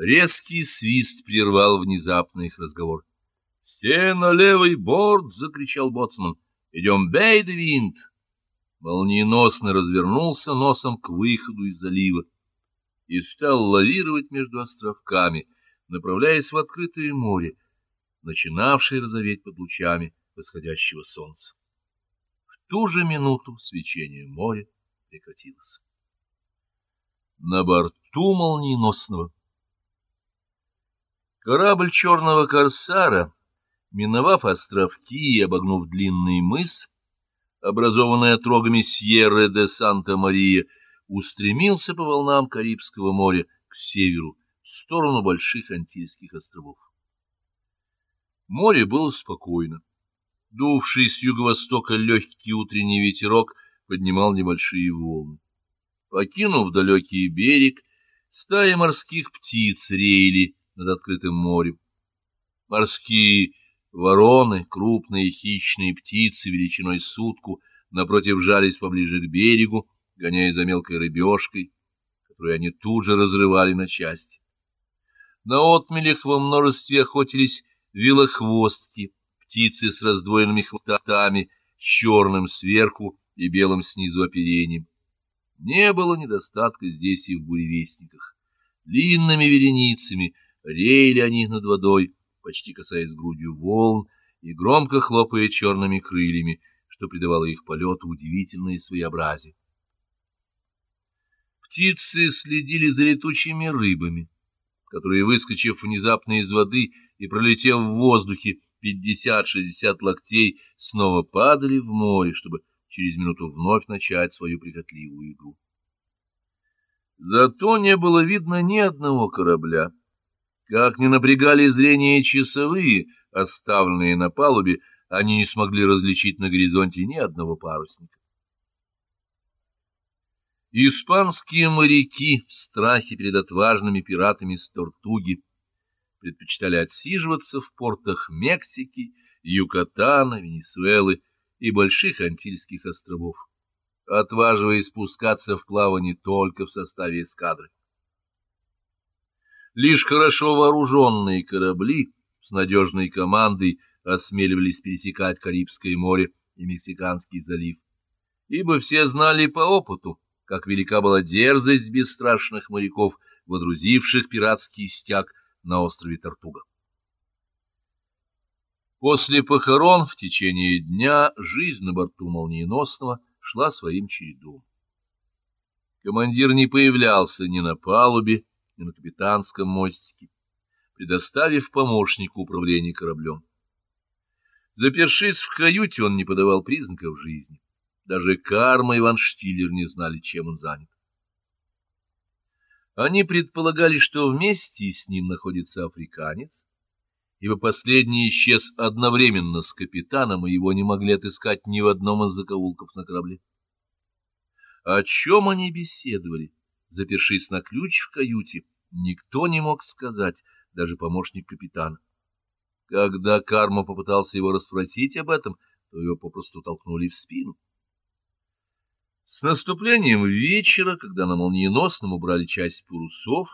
Резкий свист прервал внезапно их разговор. — Все на левый борт! — закричал боцман. — Идем, бей! Молниеносно развернулся носом к выходу из залива и стал лавировать между островками, направляясь в открытое море, начинавшее розоветь под лучами восходящего солнца. В ту же минуту свечение моря прекратилось. На борту молниеносного Корабль черного корсара, миновав островки и обогнув длинный мыс, образованный отрогами Сьерры де Санта-Мария, устремился по волнам Карибского моря к северу, в сторону Больших Антильских островов. Море было спокойно. Дувший с юго-востока легкий утренний ветерок поднимал небольшие волны. Покинув далекий берег, стаи морских птиц реяли над открытым морем. Морские вороны, крупные хищные птицы величиной сутку, напротив жались поближе к берегу, гоняя за мелкой рыбешкой, которую они тут же разрывали на части. На отмелях во множестве охотились вилохвостки, птицы с раздвоенными хвостами, черным сверху и белым снизу оперением. Не было недостатка здесь и в буревестниках. Длинными вереницами — Реяли они над водой, почти касаясь грудью волн и громко хлопая черными крыльями, что придавало их полету удивительное своеобразие. Птицы следили за летучими рыбами, которые, выскочив внезапно из воды и пролетев в воздухе пятьдесят-шестьдесят локтей, снова падали в море, чтобы через минуту вновь начать свою прихотливую игру. Зато не было видно ни одного корабля, как ни напрягали зрение часовые, оставленные на палубе, они не смогли различить на горизонте ни одного парусника. Испанские моряки в страхе перед отважными пиратами с Тортуги предпочитали отсиживаться в портах Мексики, Юкатана, Венесуэлы и больших Антильских островов, отваживаясь спускаться в плавание только в составе эскадры. Лишь хорошо вооруженные корабли с надежной командой осмеливались пересекать Карибское море и Мексиканский залив, ибо все знали по опыту, как велика была дерзость бесстрашных моряков, водрузивших пиратский стяг на острове Тартуга. После похорон в течение дня жизнь на борту молниеносного шла своим чередом. Командир не появлялся ни на палубе, и на капитанском мостике, предоставив помощнику управление кораблем. Запершись в каюте, он не подавал признаков жизни. Даже Карма и Ван Штиллер не знали, чем он занят. Они предполагали, что вместе с ним находится африканец, ибо последний исчез одновременно с капитаном, и его не могли отыскать ни в одном из закоулков на корабле. О чем они беседовали? Запершись на ключ в каюте, никто не мог сказать, даже помощник капитана. Когда Карма попытался его расспросить об этом, то его попросту толкнули в спину. С наступлением вечера, когда на молниеносном убрали часть парусов,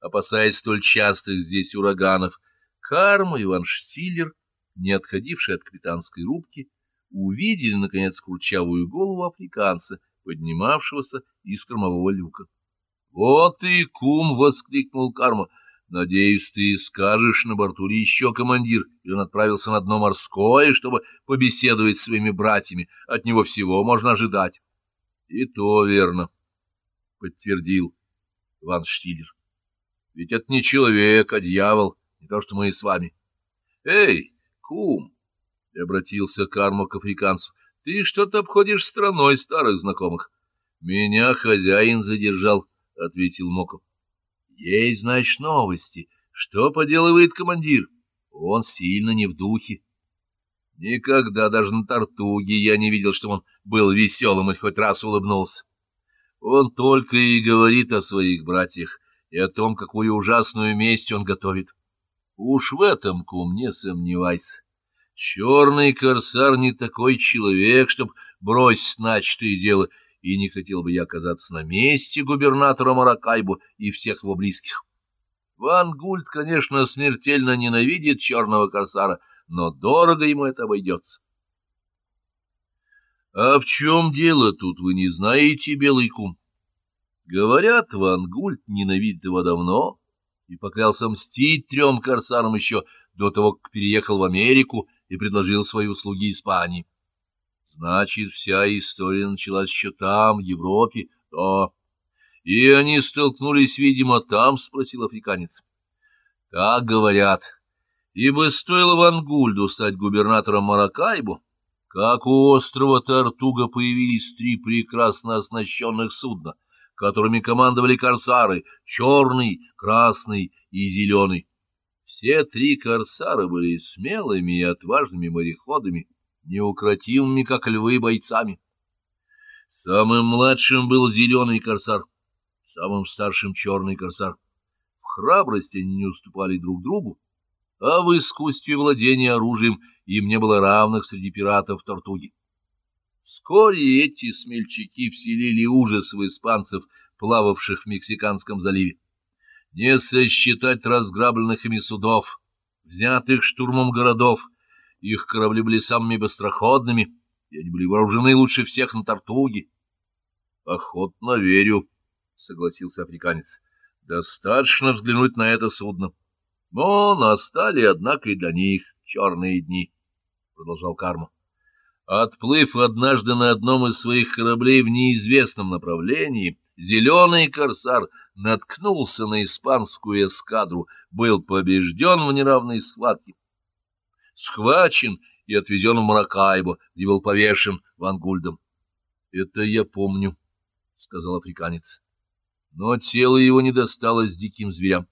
опасаясь столь частых здесь ураганов, Карма и Ван Штиллер, не отходившие от капитанской рубки, увидели, наконец, курчавую голову африканца, поднимавшегося из кормового люка. — Вот и кум! — воскликнул Карма. — Надеюсь, ты скажешь, на борту ли еще командир, или он отправился на дно морское, чтобы побеседовать с своими братьями. От него всего можно ожидать. — И то верно, — подтвердил Иван Штилер. — Ведь это не человек, а дьявол, не то что мы и с вами. — Эй, кум! — обратился Карма к африканцу. — Ты что-то обходишь страной старых знакомых. Меня хозяин задержал, — ответил Моков. — Есть, значит, новости. Что поделывает командир? Он сильно не в духе. Никогда даже на Тартуге я не видел, что он был веселым и хоть раз улыбнулся. Он только и говорит о своих братьях и о том, какую ужасную месть он готовит. Уж в этом, кум, не сомневайся. Черный корсар не такой человек, чтоб бросить начатое дело, и не хотел бы я оказаться на месте губернатора Маракайбу и всех его близких. Ван Гульд, конечно, смертельно ненавидит черного корсара, но дорого ему это обойдется. — А в чем дело тут, вы не знаете, белый кум? Говорят, Ван Гульд ненавидит его давно и поклялся мстить трем корсарам еще до того, как переехал в Америку и предложил свои услуги Испании. Значит, вся история началась еще там, в Европе, да. И они столкнулись, видимо, там, — спросил африканец. — Так говорят. Ибо стоило Вангульду стать губернатором Маракайбу, как у острова Тартуга появились три прекрасно оснащенных судна, которыми командовали корсары — черный, красный и зеленый. Все три корсара были смелыми и отважными мореходами, неукротимыми, как львы, бойцами. Самым младшим был зеленый корсар — самым старшим черный корсар. В храбрости они не уступали друг другу, а в искусстве владения оружием им не было равных среди пиратов Тортуги. Вскоре эти смельчаки вселили ужас в испанцев, плававших в Мексиканском заливе. Не сосчитать разграбленных ими судов, взятых штурмом городов, их корабли были самыми быстроходными, и они были вооружены лучше всех на Тортуге. Охотно верю, — согласился африканец. — Достаточно взглянуть на это судно. Но настали, однако, и для них черные дни, — продолжал Карма. Отплыв однажды на одном из своих кораблей в неизвестном направлении, зеленый корсар наткнулся на испанскую эскадру, был побежден в неравной схватке, схвачен и отвезен в Маракайбо, где был повешен Вангульдом. — Это я помню, — сказал африканец но тело его не досталось диким зверям.